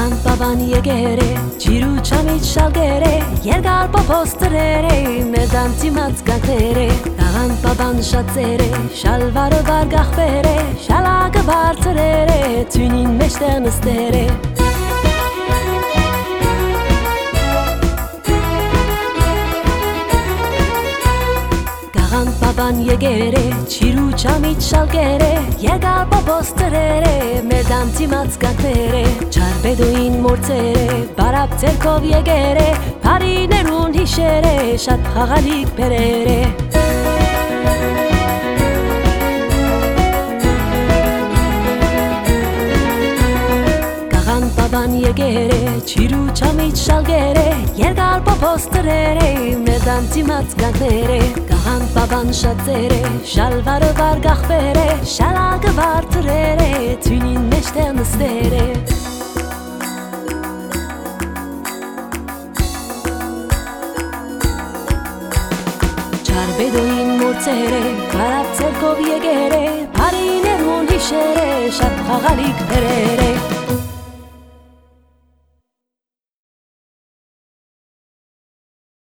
Կաղան բաբան եկեր է, ջիրու չամից շալգեր է, երկար պոպոստրեր է, մեր դանցիմաց գակներ է, Կաղան բաբան շացեր է, շալվարը վարգախվեր է, շալակը բարձրեր է, թյունին մեջտեղ նստեր է, Աղան բաբան եկեր է, չիրու չամիտ շալկեր է, եկար պոպոստրեր է, մեր դամցի մացկակներ է, չարբեդոին մորցեր է, բարապ ձերքով եկեր է, պարիներուն հիշեր է, շատ խաղալիք պերեր է, բաբան եկեր է, չիրու չամից շալգեր է, երկար պոպոստրեր է, մեր դանցի մացկակներ է, կաղան բաբան շացեր է, շալվարը վարգախվեր է, շալակը վարդրեր է, թյունին մեջտեղ նստեր է, Չարբեդոին մորցեր է, կարապ ծերկով եկեր է, բարիներուն հիշեր է, շատ խաղալիք պերեր է